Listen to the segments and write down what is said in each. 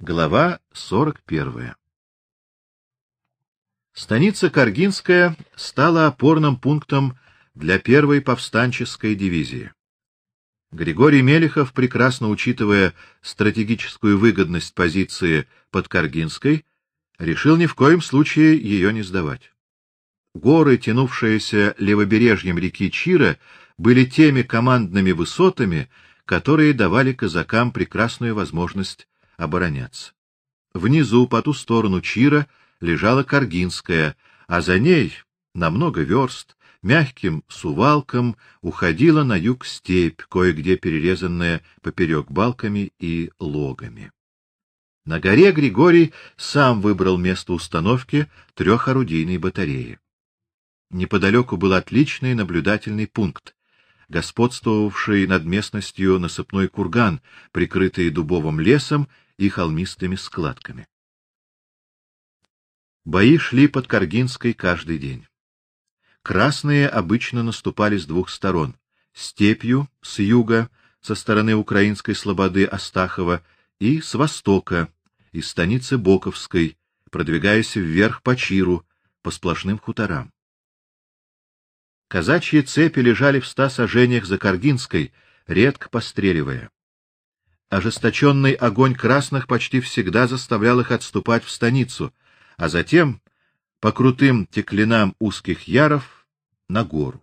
Глава 41. Станица Каргинская стала опорным пунктом для первой повстанческой дивизии. Григорий Мелехов, прекрасно учитывая стратегическую выгодность позиции под Каргинской, решил ни в коем случае ее не сдавать. Горы, тянувшиеся левобережьем реки Чира, были теми командными высотами, которые давали казакам прекрасную возможность обороняться. Внизу, по ту сторону Чира, лежала Каргинская, а за ней, на много верст, мягким сувалком уходила на юг степь, кое-где перерезанная поперек балками и логами. На горе Григорий сам выбрал место установки трехорудийной батареи. Неподалеку был отличный наблюдательный пункт, господствовавший над местностью насыпной курган, прикрытый дубовым лесом и холмистыми складками. Бои шли под Каргинской каждый день. Красные обычно наступали с двух сторон: степью с юга, со стороны украинской слободы Астахова, и с востока, из станицы Боковской, продвигаясь вверх по Чиру, по сплошным хуторам. Казачьи цепи лежали в ста сажениях за Каргинской, редко постреливая. Ожесточенный огонь красных почти всегда заставлял их отступать в станицу, а затем по крутым теклинам узких яров на гору.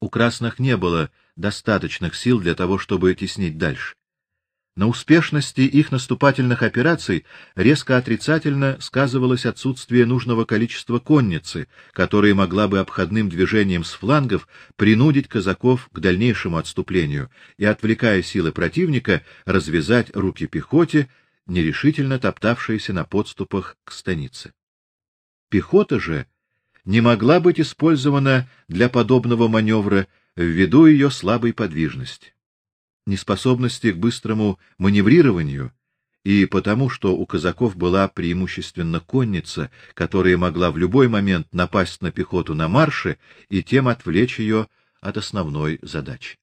У красных не было достаточных сил для того, чтобы теснить дальше. На успешности их наступательных операций резко отрицательно сказывалось отсутствие нужного количества конницы, которая могла бы обходным движением с флангов принудить казаков к дальнейшему отступлению и отвлекая силы противника, развязать руки пехоте, нерешительно топтавшейся на подступах к станице. Пехота же не могла быть использована для подобного маневра ввиду ее слабой подвижности неспособности к быстрому маневрированию и потому, что у казаков была преимущественно конница, которая могла в любой момент напасть на пехоту на марше и тем отвлечь ее от основной задачи.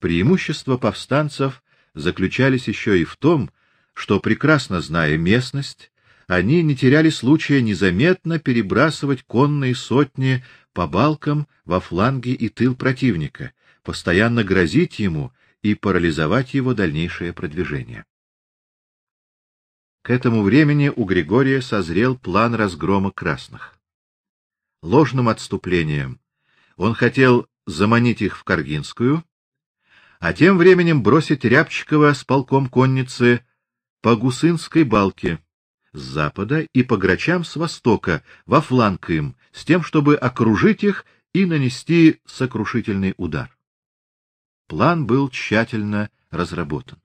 Преимущества повстанцев заключались еще и в том, что прекрасно зная местность, они не теряли случая незаметно перебрасывать конные сотни по балкам во фланги и тыл противника, постоянно грозить ему и парализовать его дальнейшее продвижение. К этому времени у Григория созрел план разгрома красных. Ложным отступлением он хотел заманить их в Каргинскую, а тем временем бросить Рябчикова с полком конницы по Гусынской балке с запада и по Грачам с востока во фланг им, с тем, чтобы окружить их и нанести сокрушительный удар. План был тщательно разработан.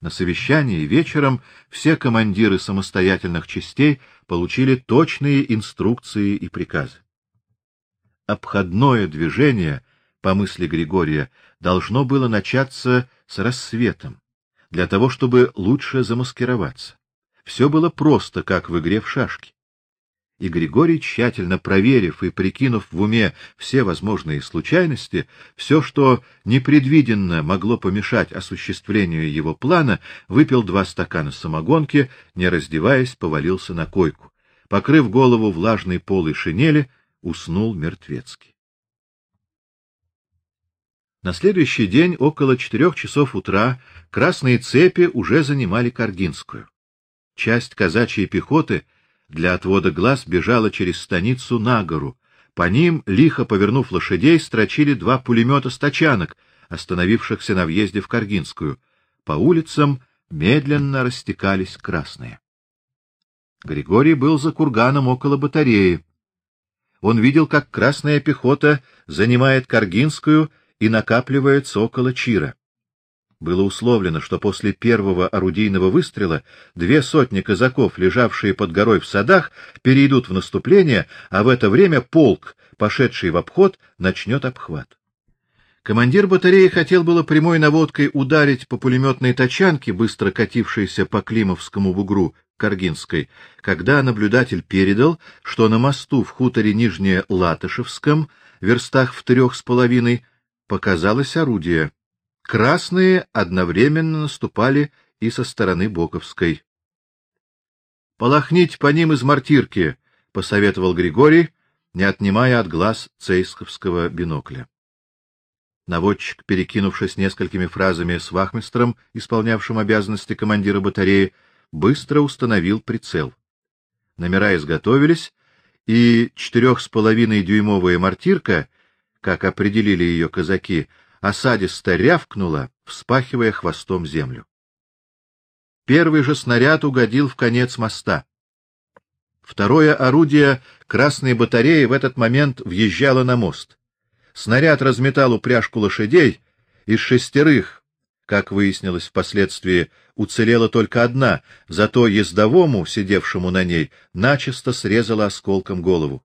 На совещании вечером все командиры самостоятельных частей получили точные инструкции и приказы. Обходное движение, по мысли Григория, должно было начаться с рассветом, для того чтобы лучше замаскироваться. Все было просто, как в игре в шашки и Григорий, тщательно проверив и прикинув в уме все возможные случайности, все, что непредвиденно могло помешать осуществлению его плана, выпил два стакана самогонки, не раздеваясь, повалился на койку. Покрыв голову влажной полой шинели, уснул мертвецки. На следующий день около четырех часов утра красные цепи уже занимали Каргинскую. Часть казачьей пехоты — для отвода глаз бежала через станицу на гору. По ним, лихо повернув лошадей, строчили два пулемета с тачанок, остановившихся на въезде в Каргинскую. По улицам медленно растекались красные. Григорий был за курганом около батареи. Он видел, как красная пехота занимает Каргинскую и накапливается около Чира. Было условлено, что после первого орудийного выстрела две сотни казаков, лежавшие под горой в садах, перейдут в наступление, а в это время полк, пошедший в обход, начнет обхват. Командир батареи хотел было прямой наводкой ударить по пулеметной тачанке, быстро катившейся по Климовскому бугру Каргинской, когда наблюдатель передал, что на мосту в хуторе Нижнее Латышевском, верстах в трех с половиной, показалось орудие Красные одновременно наступали и со стороны Боковской. Полохнить по ним из мортирки, посоветовал Григорий, не отнимая от глаз цейсковского бинокля. Наводчик, перекинувшись несколькими фразами с вахмистром, исполнявшим обязанности командира батареи, быстро установил прицел. Номера изготовились, и четырех с половиной дюймовая мортирка, как определили ее казаки, осадисто рявкнула, вспахивая хвостом землю. Первый же снаряд угодил в конец моста. Второе орудие красной батареи в этот момент въезжало на мост. Снаряд разметал упряжку лошадей, из шестерых, как выяснилось впоследствии, уцелела только одна, зато ездовому, сидевшему на ней, начисто срезала осколком голову.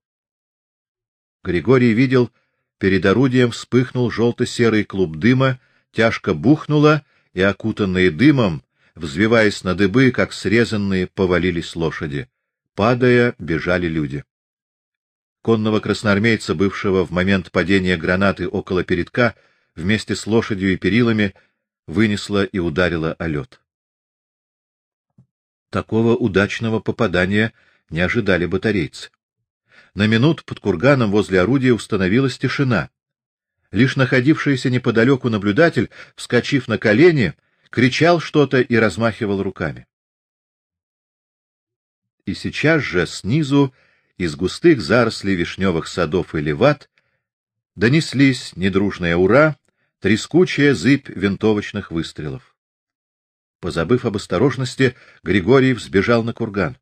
Григорий видел, перед орудием вспыхнул желто-серый клуб дыма, тяжко бухнуло, и окутанные дымом, взвиваясь на дыбы, как срезанные, повалились лошади. Падая, бежали люди конного красноармейца, бывшего в момент падения гранаты около передка, вместе с лошадью и перилами вынесло и ударило о лед. Такого удачного попадания не ожидали батарейцы. На минут под курганом возле орудия установилась тишина. Лишь находившийся неподалеку наблюдатель, вскочив на колени, кричал что-то и размахивал руками. И сейчас же снизу из густых зарослей вишневых садов и леват донеслись недружное ура, трескучая зыбь винтовочных выстрелов. Позабыв об осторожности, Григорий взбежал на курган.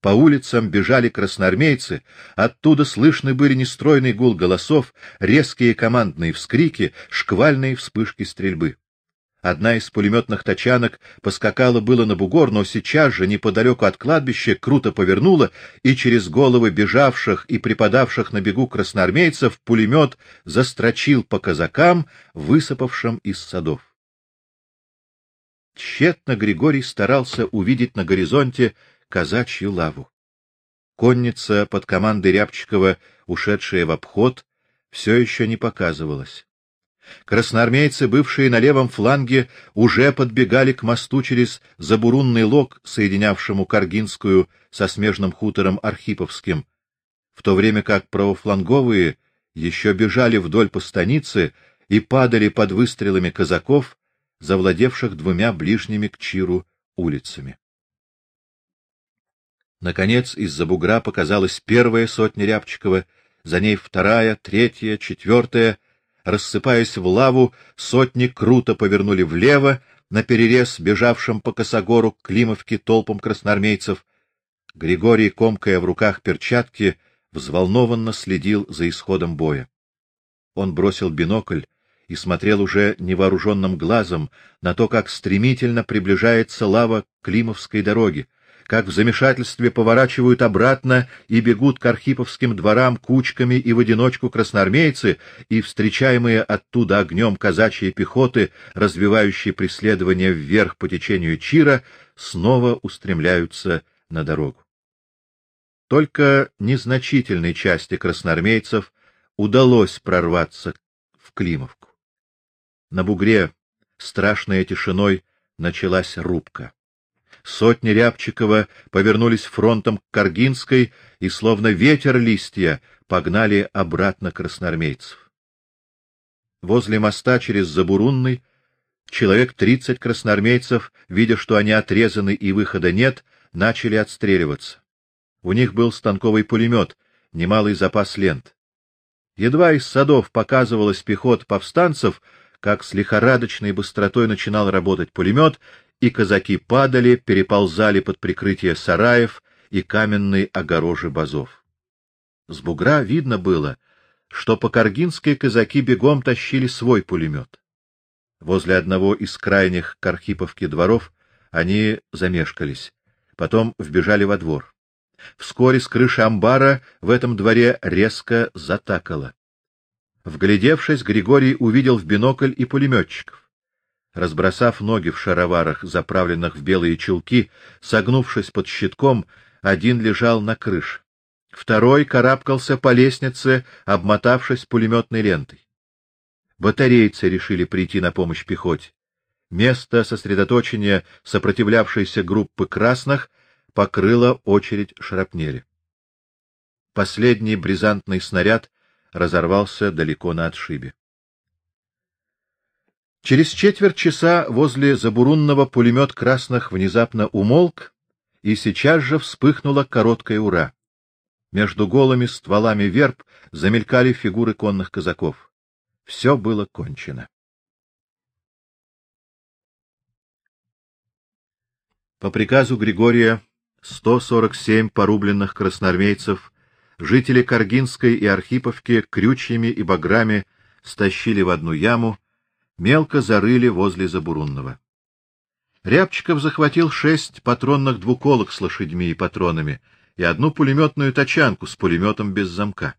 По улицам бежали красноармейцы, оттуда слышны были нестройный гул голосов, резкие командные вскрики, шквальные вспышки стрельбы. Одна из пулеметных тачанок поскакала было на бугор, но сейчас же неподалеку от кладбища круто повернула, и через головы бежавших и припадавших на бегу красноармейцев пулемет застрочил по казакам, высыпавшим из садов. Тщетно Григорий старался увидеть на горизонте казачью лаву. Конница под командой Рябчикова, ушедшая в обход, все еще не показывалась. Красноармейцы, бывшие на левом фланге, уже подбегали к мосту через Забурунный лог, соединявшему Каргинскую со смежным хутором Архиповским, в то время как правофланговые еще бежали вдоль по станице и падали под выстрелами казаков, завладевших двумя ближними к Чиру улицами. Наконец из-за бугра показалась первая сотня Рябчикова, за ней вторая, третья, четвертая — Рассыпаясь в лаву, сотни круто повернули влево, на перерез бежавшим по косогору к Климовке толпам красноармейцев. Григорий, комкая в руках перчатки, взволнованно следил за исходом боя. Он бросил бинокль и смотрел уже невооруженным глазом на то, как стремительно приближается лава к Климовской дороге, как в замешательстве поворачивают обратно и бегут к архиповским дворам кучками и в одиночку красноармейцы, и встречаемые оттуда огнем казачьей пехоты, развивающие преследование вверх по течению Чира, снова устремляются на дорогу. Только незначительной части красноармейцев удалось прорваться в Климовку. На бугре страшной тишиной началась рубка. Сотни Рябчикова повернулись фронтом к Каргинской и словно ветер листья погнали обратно красноармейцев. Возле моста через Забурунный человек тридцать красноармейцев, видя, что они отрезаны и выхода нет, начали отстреливаться. У них был станковый пулемет, немалый запас лент. Едва из садов показывалась пехота повстанцев, как с лихорадочной быстротой начинал работать пулемет, и казаки падали, переползали под прикрытие сараев и каменной огорожи базов. С бугра видно было, что по Каргинской казаки бегом тащили свой пулемет. Возле одного из крайних Кархиповки дворов они замешкались, потом вбежали во двор. Вскоре с крыши амбара в этом дворе резко затакало. Вглядевшись, Григорий увидел в бинокль и пулеметчиков. Разбросав ноги в шароварах, заправленных в белые чулки, согнувшись под щитком, один лежал на крыше. Второй карабкался по лестнице, обмотавшись пулеметной лентой. Батарейцы решили прийти на помощь пехоте. Место сосредоточения сопротивлявшейся группы красных покрыла очередь шрапнели. Последний бризантный снаряд разорвался далеко на отшибе. Через четверть часа возле Забурунного пулемет красных внезапно умолк, и сейчас же вспыхнула короткая ура. Между голыми стволами верб замелькали фигуры конных казаков. Все было кончено. По приказу Григория 147 порубленных красноармейцев жители Каргинской и Архиповки крючьями и баграми стащили в одну яму, мелко зарыли возле Забурунного. Рябчиков захватил шесть патронных двуколок с лошадьми и патронами и одну пулеметную тачанку с пулеметом без замка.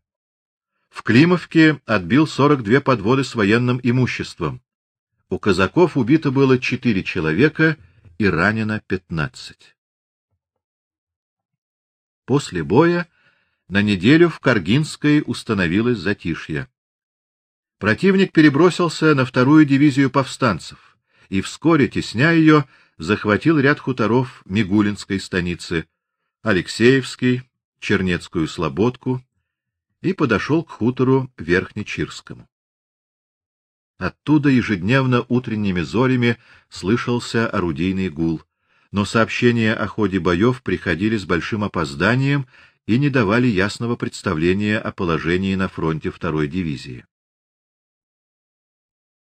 В Климовке отбил 42 подводы с военным имуществом. У казаков убито было четыре человека и ранено 15. После боя на неделю в Каргинской установилось затишье. Противник перебросился на вторую дивизию повстанцев и вскоре, тесня ее, захватил ряд хуторов Мигулинской станицы, Алексеевский, Чернецкую слободку и подошел к хутору Верхнечирскому. Оттуда ежедневно утренними зорями слышался орудийный гул, но сообщения о ходе боев приходили с большим опозданием и не давали ясного представления о положении на фронте второй дивизии.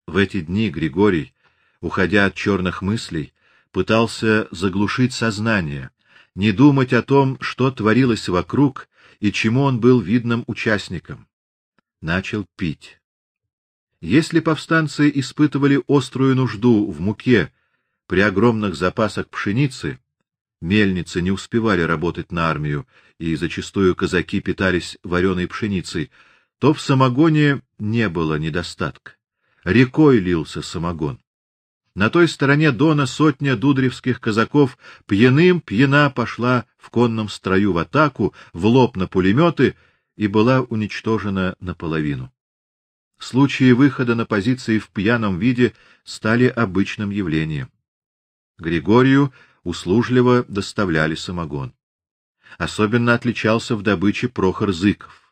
В эти дни Григорий, уходя от черных мыслей, пытался заглушить сознание, не думать о том, что творилось вокруг и чему он был видным участником. Начал пить. Если повстанцы испытывали острую нужду в муке при огромных запасах пшеницы, мельницы не успевали работать на армию, и зачастую казаки питались вареной пшеницей, то в самогоне не было недостатка. Рекой лился самогон. На той стороне Дона сотня дудревских казаков пьяным пьяна пошла в конном строю в атаку, в лоб на пулеметы и была уничтожена наполовину. Случаи выхода на позиции в пьяном виде стали обычным явлением. Григорию услужливо доставляли самогон. Особенно отличался в добыче Прохор Зыков.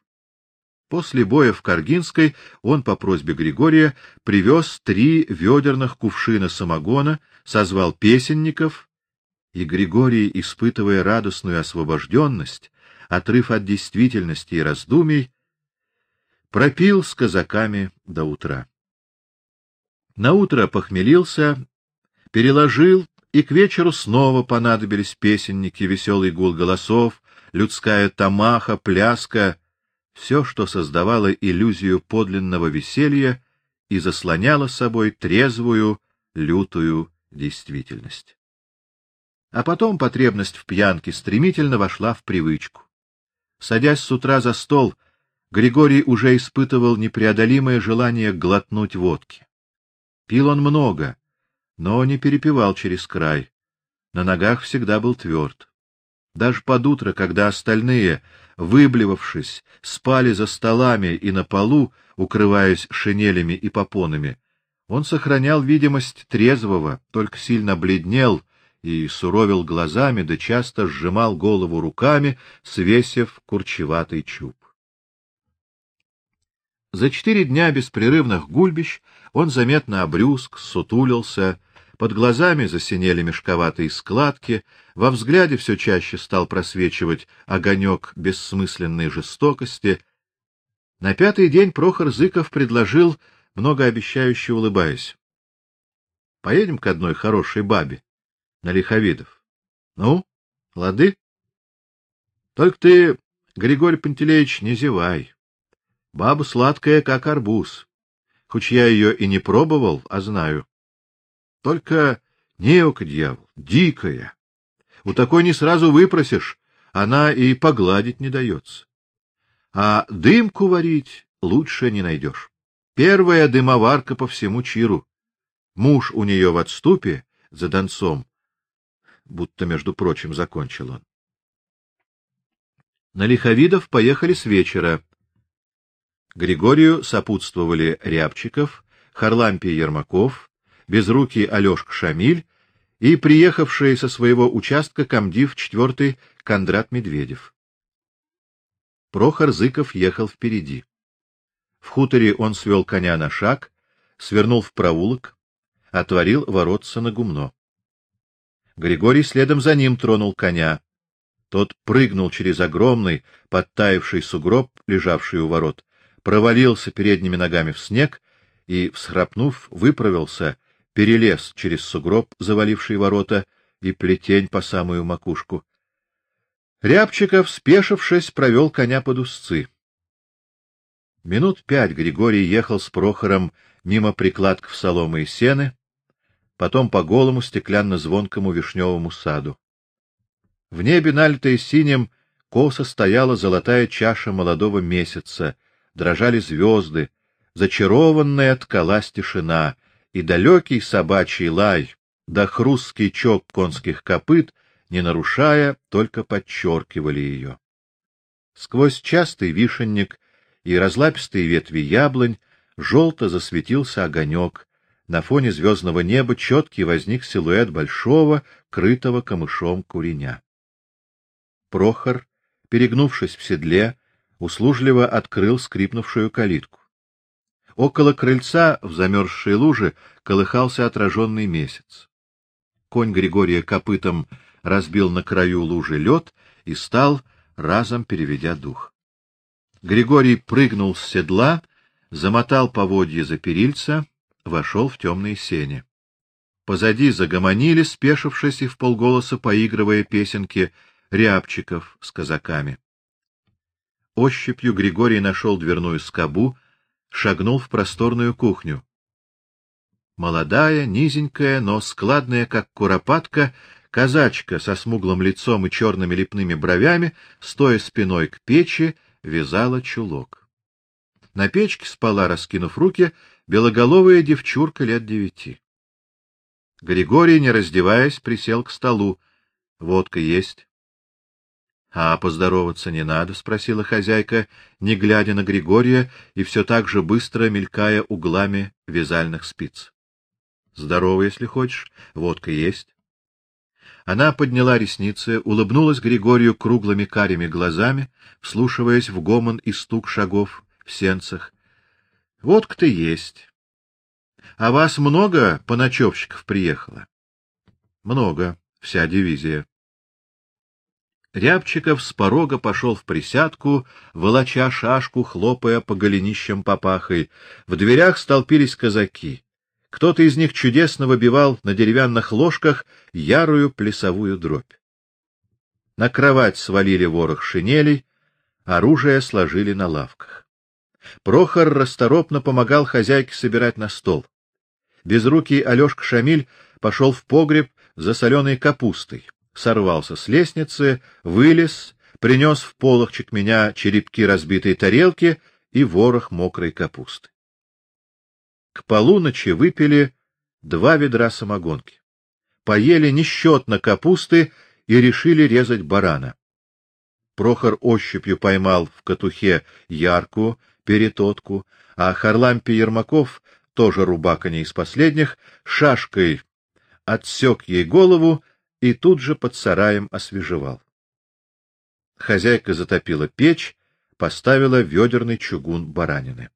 После боя в Каргинской он по просьбе Григория привез три ведерных кувшина самогона, созвал песенников, и Григорий, испытывая радостную освобожденность, отрыв от действительности и раздумий, пропил с казаками до утра. На утро похмелился, переложил и к вечеру снова понадобились песенники, веселый гул голосов, людская тамаха, пляска, все, что создавало иллюзию подлинного веселья и заслоняло собой трезвую, лютую действительность. А потом потребность в пьянке стремительно вошла в привычку. Садясь с утра за стол, Григорий уже испытывал непреодолимое желание глотнуть водки. Пил он много, но не перепивал через край. На ногах всегда был тверд. Даже под утро, когда остальные, выблевавшись, спали за столами и на полу, укрываясь шинелями и попонами, он сохранял видимость трезвого, только сильно бледнел и суровил глазами, да часто сжимал голову руками, свесив курчеватый чуб. За четыре дня беспрерывных гульбищ он заметно обрюзг, сутулился, под глазами засинели мешковатые складки, во взгляде все чаще стал просвечивать огонек бессмысленной жестокости. На пятый день Прохор Зыков предложил, многообещающе улыбаясь: "Поедем к одной хорошей бабе на Лиховидов. Ну, лады? Только ты, Григорий Пантелеич, не зевай. Баба сладкая, как арбуз. Хоть я ее и не пробовал, а знаю. Только неока дьявол, дикая. У такой не сразу выпросишь, она и погладить не дается. А дымку варить лучше не найдешь. Первая дымоварка по всему Чиру. Муж у нее в отступе за донцом, будто между прочим закончил он. На Лиховидов поехали с вечера. Григорию сопутствовали Рябчиков, Харлампий Ермаков, безрукий Алёшка Шамиль и приехавший со своего участка комдив 4 Кондрат Медведев. Прохор Зыков ехал впереди. В хуторе он свел коня на шаг, свернул в проулок, отворил воротца на гумно. Григорий следом за ним тронул коня. Тот прыгнул через огромный, подтаявший сугроб, лежавший у ворот, провалился передними ногами в снег и, всхрапнув, выправился, перелез через сугроб, заваливший ворота, и плетень по самую макушку. Рябчиков, спешившись, провел коня под узцы. Минут пять Григорий ехал с Прохором мимо прикладков соломы и сены, потом по голому стеклянно-звонкому вишневому саду. В небе, налитое синим, косо стояла золотая чаша молодого месяца, дрожали звезды, зачарованная ткалась тишина, и далекий собачий лай, да хрусткий чок конских копыт, не нарушая, только подчеркивали ее. Сквозь частый вишенник и разлапистые ветви яблонь желто засветился огонек, на фоне звездного неба четкий возник силуэт большого, крытого камышом куреня. Прохор, перегнувшись в седле, услужливо открыл скрипнувшую калитку. Около крыльца в замерзшей луже колыхался отраженный месяц. Конь Григория копытом разбил на краю лужи лед и стал разом переведя дух. Григорий прыгнул с седла, замотал поводья за перильца, вошел в темные сени. Позади загомонили, спешившись и вполголоса поигрывая песенки рябчиков с казаками. Ощупью Григорий нашел дверную скобу, шагнул в просторную кухню. Молодая, низенькая, но складная, как куропатка, казачка со смуглым лицом и черными лепными бровями, стоя спиной к печи, вязала чулок. На печке спала, раскинув руки, белоголовая девчурка лет девяти. Григорий, не раздеваясь, присел к столу. Водка есть. — А поздороваться не надо? — спросила хозяйка, не глядя на Григория и все так же быстро мелькая углами вязальных спиц. — Здорово, если хочешь. Водка есть. Она подняла ресницы, улыбнулась Григорию круглыми карими глазами, вслушиваясь в гомон и стук шагов в сенцах. — Водка-то есть. — А вас много поночевщиков приехало? — Много, вся дивизия. Рябчиков с порога пошел в присядку, волоча шашку, хлопая по голенищам папахой. В дверях столпились казаки. Кто-то из них чудесно выбивал на деревянных ложках ярую плясовую дробь. На кровать свалили ворох шинелей, оружие сложили на лавках. Прохор расторопно помогал хозяйке собирать на стол. Безрукий Алёшка Шамиль пошел в погреб за соленой капустой сорвался с лестницы, вылез, принес в полохчик меня черепки разбитой тарелки и ворох мокрой капусты. К полуночи выпили два ведра самогонки. Поели несчетно капусты и решили резать барана. Прохор ощупью поймал в катухе яркую перетотку, а Харлампий Ермаков, тоже рубака не из последних, шашкой отсек ей голову и тут же под сараем освежевал. Хозяйка затопила печь, поставила ведерный чугун баранины.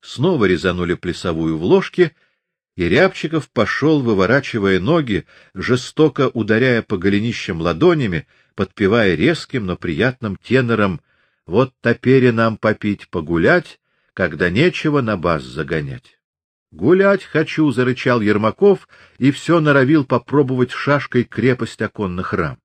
Снова резанули плясовую в ложке, и Рябчиков пошел, выворачивая ноги, жестоко ударяя по голенищам ладонями, подпевая резким, но приятным тенором: "Вот теперь нам попить, погулять, когда нечего на баз загонять". Гулять хочу, зарычал Ермаков и все норовил попробовать шашкой крепость оконных рам.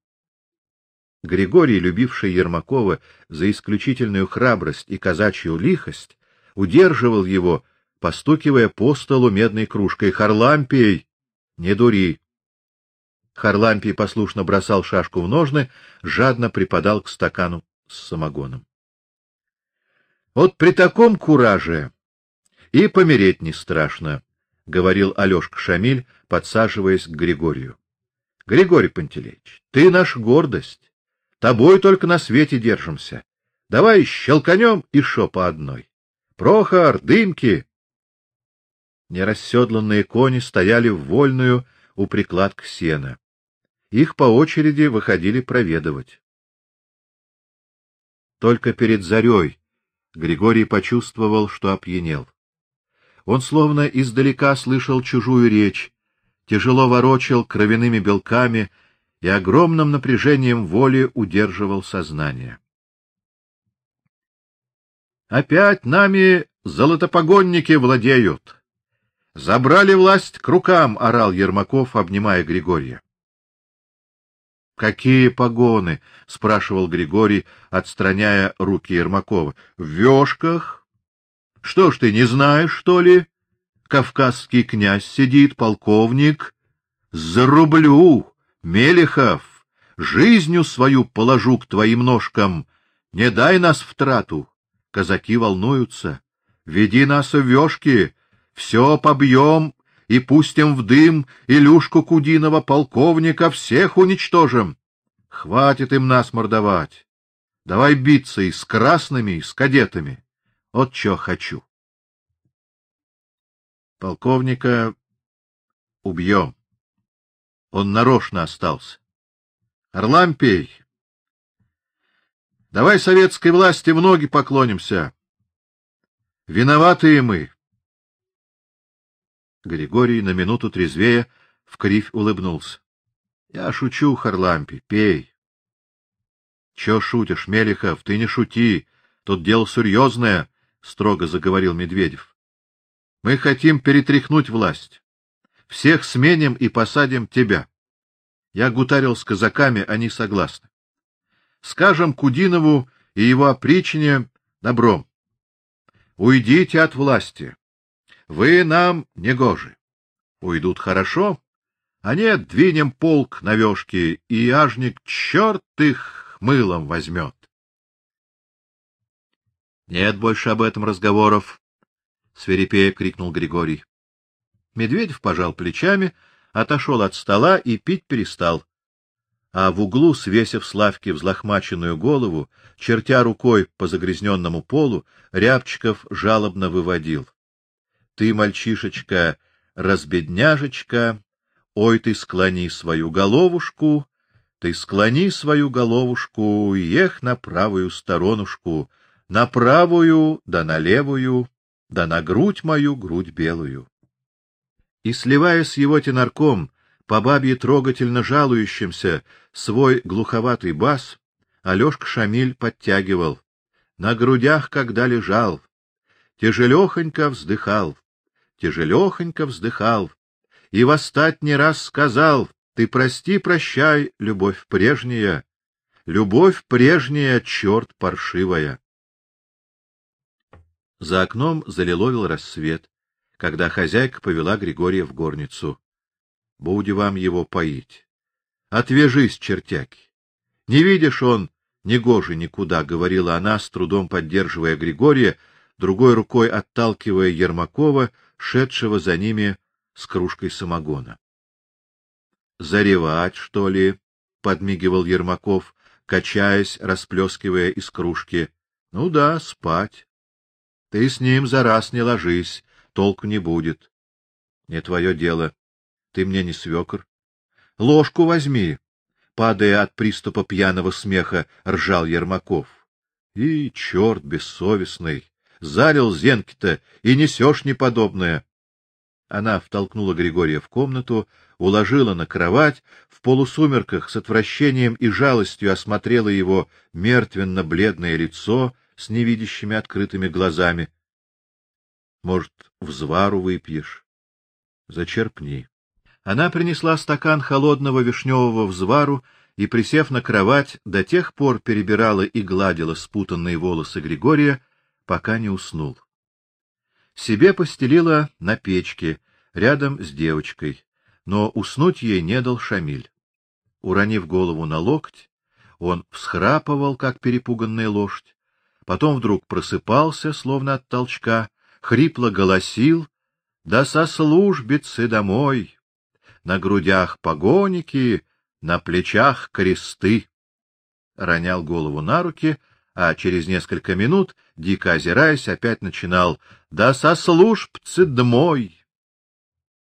Григорий, любивший Ермакова за исключительную храбрость и казачью лихость, удерживал его, постукивая по столу медной кружкой: "Харлампий, не дури". Харлампий послушно бросал шашку в ножны, жадно припадал к стакану с самогоном. Вот при таком кураже и помереть не страшно, говорил Алёшка Шамиль, подсаживаясь к Григорию. Григорий Пантелеич, ты наш гордость. Тобой только на свете держимся. Давай щелканем и шо по одной. Прохор, дымки. Нерасседланные кони стояли в вольную у прикладка сена. Их по очереди выходили проведывать. Только перед зарей Григорий почувствовал, что опьянел. Он словно издалека слышал чужую речь, тяжело ворочал кровяными белками и огромным напряжением воли удерживал сознание. Опять нами золотопогонники владеют. Забрали власть к рукам, орал Ермаков, обнимая Григория. Какие погоны? спрашивал Григорий, отстраняя руки Ермакова. В вёшках? Что ж ты не знаешь, что ли? Кавказский князь сидит, полковник. Зарублю, Мелехов, жизнью свою положу к твоим ножкам. Не дай нас в трату. Казаки волнуются. Веди нас в вёшки, всё побьем и пустим в дым Илюшку Кудинова, полковника, всех уничтожим. Хватит им нас мордовать. Давай биться и с красными, и с кадетами. Вот что хочу. Полковника убьем. Он нарочно остался. Орлампий, давай советской власти в ноги поклонимся. Виноваты мы. Григорий на минуту трезвее в кривь улыбнулся. Я шучу, Харлампи, пей. Че шутишь, Мелихов, ты не шути. Тут дело серьезное, строго заговорил Медведев. Мы хотим перетряхнуть власть. Всех сменим и посадим тебя. Я гутарил с казаками, они согласны. Скажем Кудинову и его опричине добром. Уйдите от власти. Вы нам не гожи. Уйдут хорошо, а нет, двинем полк на вёшки, и ажник чёрт их мылом возьмёт. Нет больше об этом разговоров, свирепея крикнул Григорий. Медведев пожал плечами, отошёл от стола и пить перестал. А в углу, свесив с лавки взлохмаченную голову, чертя рукой по загрязнённому полу, Рябчиков жалобно выводил: ты, мальчишечка, разбедняжечка, ой, ты склони свою головушку, ты склони свою головушку, ех на правую сторонушку, на правую, да на левую, да на грудь мою, грудь белую. И сливая с его тенарком, по бабье трогательно жалующимся, свой глуховатый бас, Алёшка Шамиль подтягивал: на грудях когда лежал, тяжелёхонько вздыхал тяжелёхонько вздыхал и восстать не раз сказал: "Ты прости, прощай, любовь прежняя, любовь прежняя, чёрт паршивая". За окном залиловил рассвет, когда хозяйка повела Григория в горницу. Буди вам его поить. Отвяжись, чертяки. Не видишь он негоже никуда, говорила она, с трудом поддерживая Григория, другой рукой отталкивая Ермакова, шедшего за ними с кружкой самогона. Заревать, что ли? подмигивал Ермаков, качаясь, расплескивая из кружки. Ну да, спать. Ты с ним за раз не ложись, толку не будет. Не твое дело. Ты мне не свекр. Ложку возьми, падая от приступа пьяного смеха, ржал Ермаков. И черт бессовестный, залил зенки-то и несешь неподобное. Она втолкнула Григория в комнату, уложила на кровать, в полусумерках с отвращением и жалостью осмотрела его мертвенно-бледное лицо с невидящими открытыми глазами. Может, взвару выпьешь? Зачерпни. Она принесла стакан холодного вишневого взвару и, присев на кровать, до тех пор перебирала и гладила спутанные волосы Григория, пока не уснул. Себе постелила на печке, рядом с девочкой, но уснуть ей не дал Шамиль. Уронив голову на локоть, он всхрапывал, как перепуганная лошадь, потом вдруг просыпался, словно от толчка, хрипло голосил: "Да со службицы домой! На грудях погоники, на плечах кресты!" Ронял голову на руки а через несколько минут, дико озираясь, опять начинал: "Да со службцы домой,